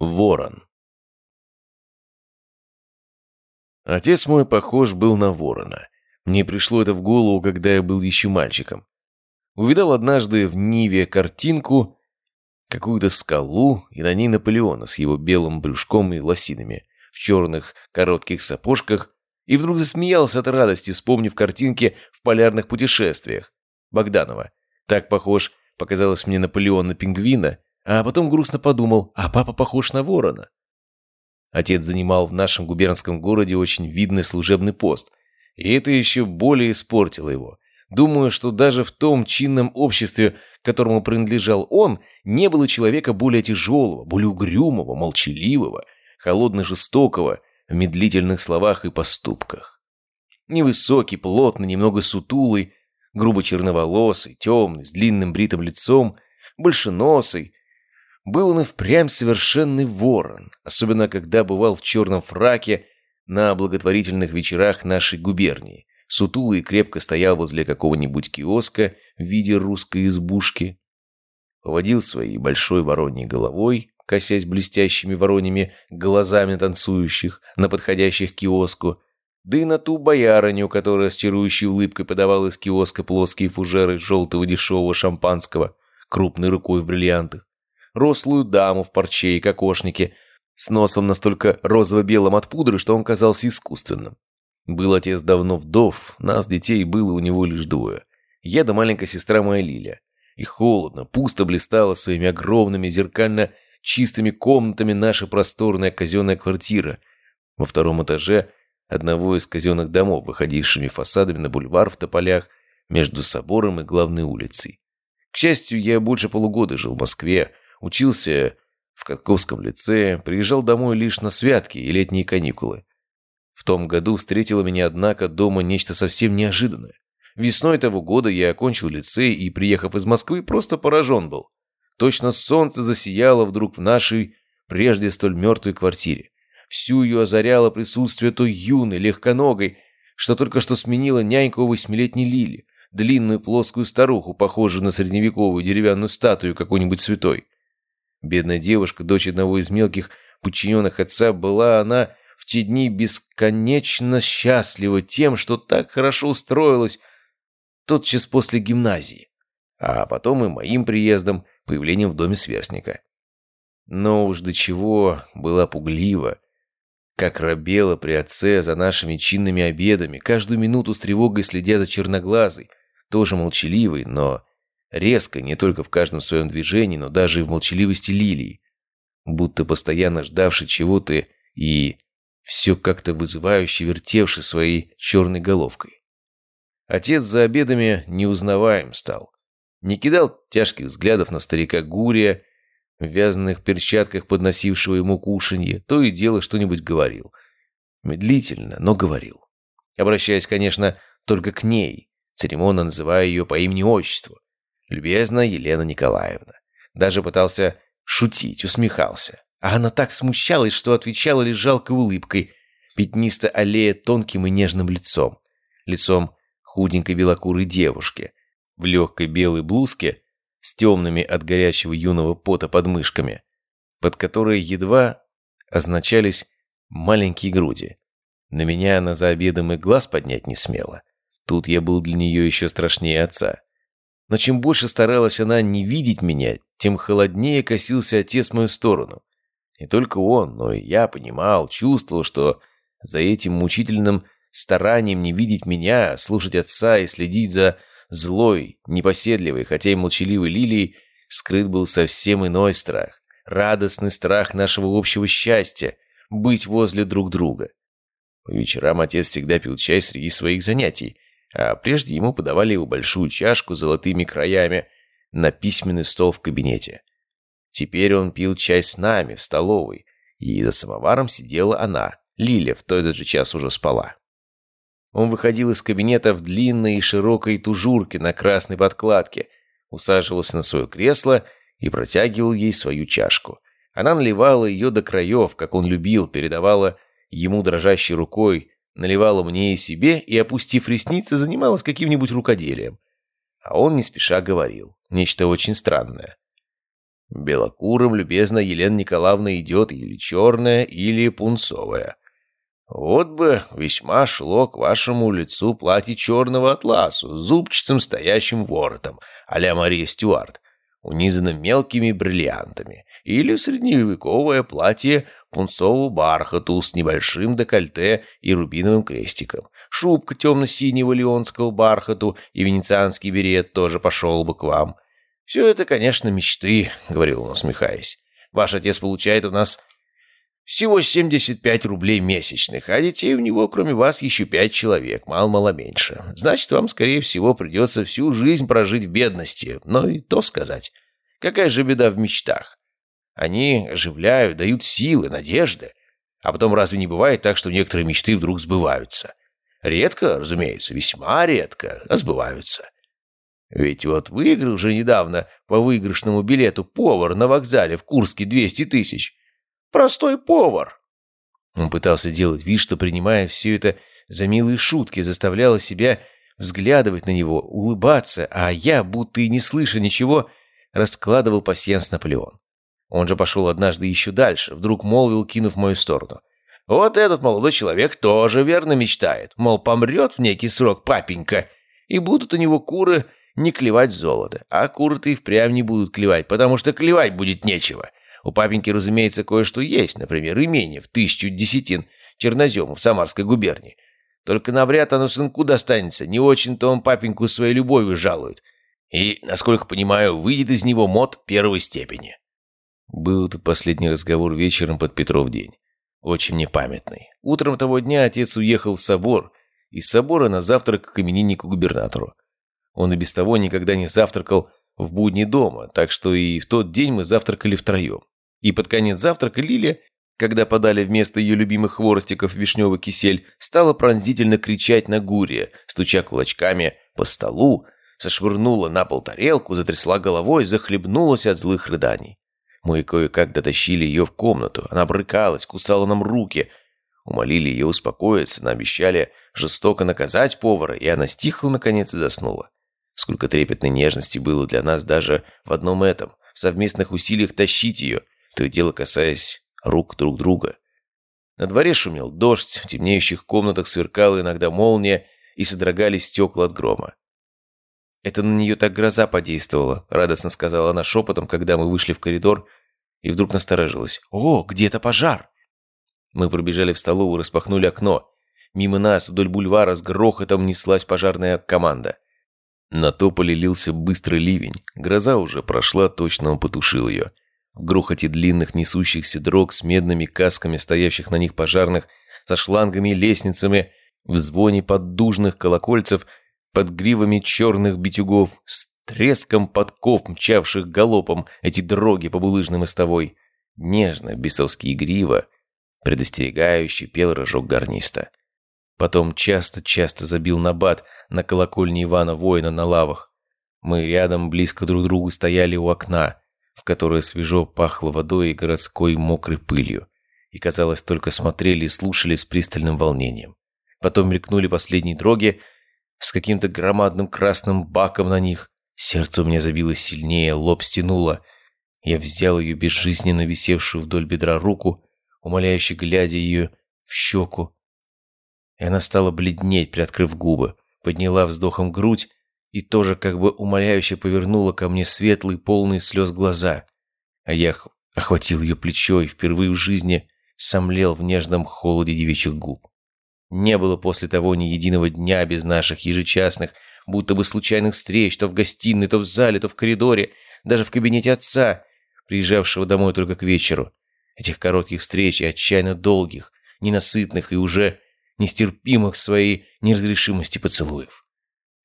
Ворон. Отец мой похож был на ворона. Мне пришло это в голову, когда я был еще мальчиком. Увидал однажды в Ниве картинку, какую-то скалу, и на ней Наполеона с его белым брюшком и лосинами, в черных коротких сапожках, и вдруг засмеялся от радости, вспомнив картинки в полярных путешествиях. Богданова. Так похож, показалось мне Наполеон на пингвина, а потом грустно подумал, а папа похож на ворона. Отец занимал в нашем губернском городе очень видный служебный пост, и это еще более испортило его. Думаю, что даже в том чинном обществе, которому принадлежал он, не было человека более тяжелого, более угрюмого, молчаливого, холодно-жестокого в медлительных словах и поступках. Невысокий, плотный, немного сутулый, грубо черноволосый, темный, с длинным бритым лицом, большеносый, был он и впрямь совершенный ворон, особенно когда бывал в черном фраке на благотворительных вечерах нашей губернии. Сутулый крепко стоял возле какого-нибудь киоска в виде русской избушки. Поводил своей большой вороньей головой, косясь блестящими вороньими глазами танцующих на подходящих киоску, да и на ту боярыню, которая с чарующей улыбкой подавала из киоска плоские фужеры желтого дешевого шампанского, крупной рукой в бриллиантах рослую даму в парче и кокошнике, с носом настолько розово-белым от пудры, что он казался искусственным. Был отец давно вдов, нас, детей, было у него лишь двое. Я да маленькая сестра моя Лиля. И холодно, пусто блистала своими огромными зеркально чистыми комнатами наша просторная казенная квартира во втором этаже одного из казенных домов, выходившими фасадами на бульвар в Тополях между собором и главной улицей. К счастью, я больше полугода жил в Москве, Учился в Катковском лицее, приезжал домой лишь на святки и летние каникулы. В том году встретило меня, однако, дома нечто совсем неожиданное. Весной того года я окончил лицей и, приехав из Москвы, просто поражен был. Точно солнце засияло вдруг в нашей, прежде столь мертвой квартире. Всю ее озаряло присутствие той юной, легконогой, что только что сменила няньку восьмилетней Лили, длинную плоскую старуху, похожую на средневековую деревянную статую какой-нибудь святой. Бедная девушка, дочь одного из мелких подчиненных отца, была она в те дни бесконечно счастлива тем, что так хорошо устроилась тотчас после гимназии, а потом и моим приездом, появлением в доме сверстника. Но уж до чего была пуглива, как рабела при отце за нашими чинными обедами, каждую минуту с тревогой следя за черноглазой, тоже молчаливой, но Резко, не только в каждом своем движении, но даже и в молчаливости лилии. Будто постоянно ждавший чего-то и все как-то вызывающе вертевший своей черной головкой. Отец за обедами неузнаваем стал. Не кидал тяжких взглядов на старика Гурия, в вязаных перчатках подносившего ему кушанье, то и дело что-нибудь говорил. Медлительно, но говорил. Обращаясь, конечно, только к ней, церемонно называя ее по имени-отчеству. Любезно, Елена Николаевна. Даже пытался шутить, усмехался. А она так смущалась, что отвечала лишь жалкой улыбкой, пятнисто аллея тонким и нежным лицом. Лицом худенькой белокурой девушки в легкой белой блузке с темными от горячего юного пота подмышками, под которой едва означались маленькие груди. На меня она за обедом и глаз поднять не смела. Тут я был для нее еще страшнее отца. Но чем больше старалась она не видеть меня, тем холоднее косился отец в мою сторону. Не только он, но и я понимал, чувствовал, что за этим мучительным старанием не видеть меня, слушать отца и следить за злой, непоседливой, хотя и молчаливой лилией, скрыт был совсем иной страх. Радостный страх нашего общего счастья, быть возле друг друга. По вечерам отец всегда пил чай среди своих занятий, а прежде ему подавали его большую чашку с золотыми краями на письменный стол в кабинете. Теперь он пил чай с нами в столовой, и за самоваром сидела она, Лиля, в тот же час уже спала. Он выходил из кабинета в длинной и широкой тужурке на красной подкладке, усаживался на свое кресло и протягивал ей свою чашку. Она наливала ее до краев, как он любил, передавала ему дрожащей рукой, наливала мне и себе, и, опустив ресницы, занималась каким-нибудь рукоделием. А он не спеша говорил. Нечто очень странное. Белокурым, любезно, Елена Николаевна идет или черная, или пунцовая. Вот бы весьма шло к вашему лицу платье черного атласу с зубчатым стоящим воротом, а-ля Мария Стюарт, унизанным мелкими бриллиантами, или средневековое платье пунцового бархату с небольшим декольте и рубиновым крестиком, шубка темно-синего леонского бархату и венецианский берет тоже пошел бы к вам. Все это, конечно, мечты, — говорил он, усмехаясь. Ваш отец получает у нас всего 75 рублей месячных, а детей у него, кроме вас, еще пять человек, мало-мало меньше. Значит, вам, скорее всего, придется всю жизнь прожить в бедности, но и то сказать. Какая же беда в мечтах? Они оживляют, дают силы, надежды. А потом разве не бывает так, что некоторые мечты вдруг сбываются? Редко, разумеется, весьма редко, а сбываются. Ведь вот выиграл же недавно по выигрышному билету повар на вокзале в Курске 200 тысяч. Простой повар. Он пытался делать вид, что, принимая все это за милые шутки, заставляла себя взглядывать на него, улыбаться, а я, будто и не слыша ничего, раскладывал пасьянс Наполеон. Он же пошел однажды еще дальше, вдруг молвил, кинув мою сторону. Вот этот молодой человек тоже верно мечтает, мол, помрет в некий срок папенька, и будут у него куры не клевать золото. А куры-то и впрямь не будут клевать, потому что клевать будет нечего. У папеньки, разумеется, кое-что есть, например, имение в тысячу десятин чернозема в Самарской губернии. Только навряд оно сынку достанется, не очень-то он папеньку своей любовью жалует. И, насколько понимаю, выйдет из него мод первой степени. Был тут последний разговор вечером под Петров день. Очень непамятный. Утром того дня отец уехал в собор, из собора на завтрак к имениннику-губернатору. Он и без того никогда не завтракал в будни дома, так что и в тот день мы завтракали втроем. И под конец завтрака Лиля, когда подали вместо ее любимых хворостиков вишневый кисель, стала пронзительно кричать на Гурия, стуча кулачками по столу, сошвырнула на пол тарелку, затрясла головой, захлебнулась от злых рыданий. Мы кое-как дотащили ее в комнату. Она брыкалась, кусала нам руки. Умолили ее успокоиться, наобещали жестоко наказать повара, и она стихла, наконец, и заснула. Сколько трепетной нежности было для нас даже в одном этом, в совместных усилиях тащить ее, то и дело касаясь рук друг друга. На дворе шумел дождь, в темнеющих комнатах сверкала иногда молния, и содрогались стекла от грома. «Это на нее так гроза подействовала», — радостно сказала она шепотом, когда мы вышли в коридор, и вдруг насторожилась. «О, где-то пожар!» Мы пробежали в столовую, распахнули окно. Мимо нас вдоль бульвара с грохотом неслась пожарная команда. На тополе лился быстрый ливень. Гроза уже прошла, точно он потушил ее. В грохоте длинных несущихся дрог с медными касками стоящих на них пожарных, со шлангами и лестницами, в звоне поддужных колокольцев, под гривами черных битюгов, с треском подков, мчавших галопом эти дроги по булыжной мостовой. Нежно, бесовски игриво, предостерегающе пел рожок гарниста. Потом часто-часто забил набат на колокольне Ивана Воина на лавах. Мы рядом, близко друг к другу, стояли у окна, в которое свежо пахло водой и городской мокрой пылью. И, казалось, только смотрели и слушали с пристальным волнением. Потом мелькнули последние дроги с каким-то громадным красным баком на них. Сердце у меня забилось сильнее, лоб стянуло. Я взял ее безжизненно висевшую вдоль бедра руку, умоляюще глядя ее в щеку, и она стала бледнеть, приоткрыв губы, подняла вздохом грудь и тоже как бы умоляюще повернула ко мне светлые, полные слез глаза. А я охватил ее плечо и впервые в жизни сомлел в нежном холоде девичьих губ. Не было после того ни единого дня без наших ежечасных, будто бы случайных встреч, то в гостиной, то в зале, то в коридоре, даже в кабинете отца, приезжавшего домой только к вечеру. Этих коротких встреч и отчаянно долгих, ненасытных и уже нестерпимых своей неразрешимости поцелуев.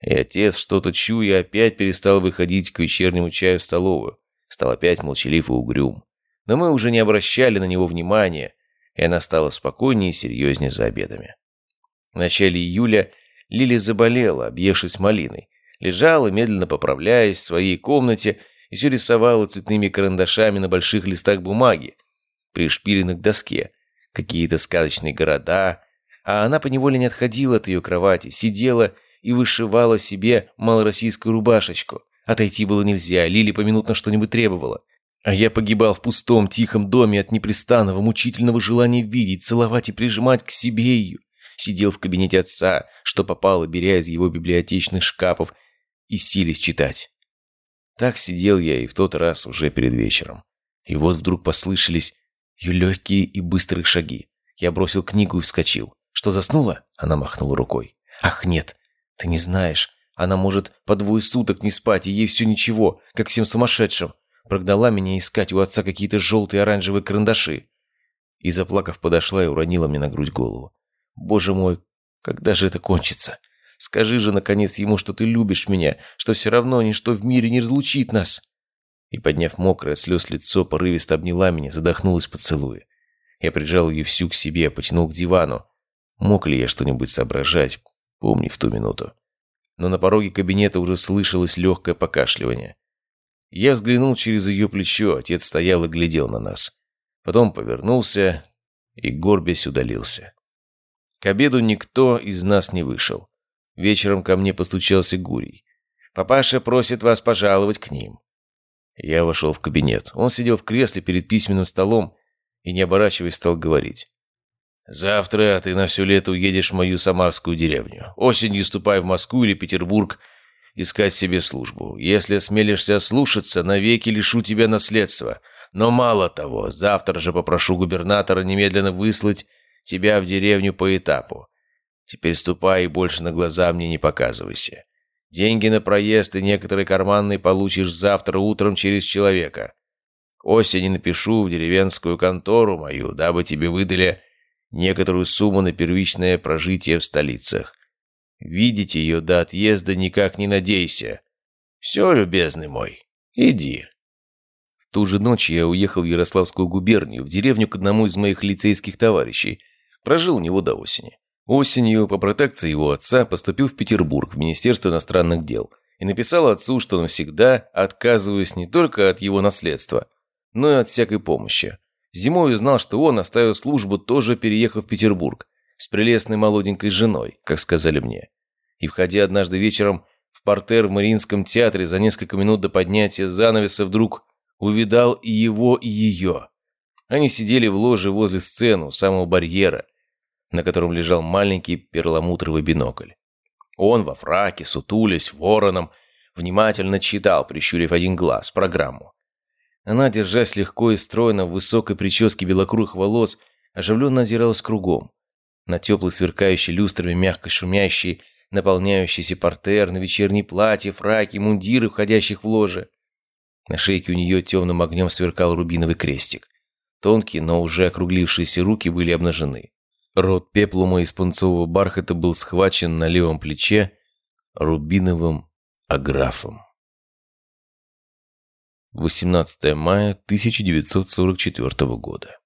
И отец, что-то чуя, опять перестал выходить к вечернему чаю в столовую. Стал опять молчалив и угрюм. Но мы уже не обращали на него внимания, и она стала спокойнее и серьезнее за обедами. В начале июля Лили заболела, объевшись малиной. Лежала, медленно поправляясь в своей комнате, и все рисовала цветными карандашами на больших листах бумаги, пришпиленных к доске. Какие-то сказочные города, а она поневоле не отходила от ее кровати, сидела и вышивала себе малороссийскую рубашечку. Отойти было нельзя, Лили поминутно что-нибудь требовала. А я погибал в пустом, тихом доме от непрестанного, мучительного желания видеть, целовать и прижимать к себе ее. Сидел в кабинете отца, что попало, беря из его библиотечных шкафов, и силясь читать. Так сидел я и в тот раз уже перед вечером. И вот вдруг послышались ее легкие и быстрые шаги. Я бросил книгу и вскочил. «Что, заснула?» Она махнула рукой. «Ах, нет, ты не знаешь. Она может по двое суток не спать, и ей все ничего, как всем сумасшедшим. Прогнала меня искать у отца какие-то желтые оранжевые карандаши». И, заплакав, подошла и уронила мне на грудь голову. «Боже мой, когда же это кончится? Скажи же, наконец, ему, что ты любишь меня, что все равно ничто в мире не разлучит нас!» И, подняв мокрое слез лицо, порывисто обняла меня, задохнулась поцелуя. Я прижал ее всю к себе, потянул к дивану. Мог ли я что-нибудь соображать, помни в ту минуту. Но на пороге кабинета уже слышалось легкое покашливание. Я взглянул через ее плечо, отец стоял и глядел на нас. Потом повернулся и, горбясь, удалился. К обеду никто из нас не вышел. Вечером ко мне постучался Гурий. «Папаша просит вас пожаловать к ним». Я вошел в кабинет. Он сидел в кресле перед письменным столом и, не оборачиваясь, стал говорить. «Завтра ты на все лето уедешь в мою самарскую деревню. Осенью ступай в Москву или Петербург искать себе службу. Если осмелишься слушаться, навеки лишу тебя наследства. Но мало того, завтра же попрошу губернатора немедленно выслать тебя в деревню по этапу. Теперь ступай и больше на глаза мне не показывайся. Деньги на проезд и некоторые карманные получишь завтра утром через человека осени напишу в деревенскую контору мою, дабы тебе выдали некоторую сумму на первичное прожитие в столицах. Видеть ее до отъезда никак не надейся. Все, любезный мой, иди». В ту же ночь я уехал в Ярославскую губернию, в деревню к одному из моих лицейских товарищей. Прожил у него до осени. Осенью, по протекции его отца, поступил в Петербург, в Министерство иностранных дел, и написал отцу, что навсегда отказываюсь не только от его наследства, но и от всякой помощи. Зимой узнал, что он, оставив службу, тоже переехал в Петербург с прелестной молоденькой женой, как сказали мне. И, входя однажды вечером в портер в Мариинском театре за несколько минут до поднятия занавеса, вдруг увидал и его, и ее. Они сидели в ложе возле сцены, у самого барьера, на котором лежал маленький перламутровый бинокль. Он во фраке, сутулясь, вороном, внимательно читал, прищурив один глаз, программу. Она, держась легко и стройно в высокой прическе белокрых волос, оживленно озиралась кругом. На теплый сверкающий люстрами мягко шумящий, наполняющийся портер, на вечерние платья, фраки, мундиры, входящих в ложе. На шейке у нее темным огнем сверкал рубиновый крестик. Тонкие, но уже округлившиеся руки были обнажены. Рот пеплума из пунцового бархата был схвачен на левом плече рубиновым аграфом. 18 мая 1944 года.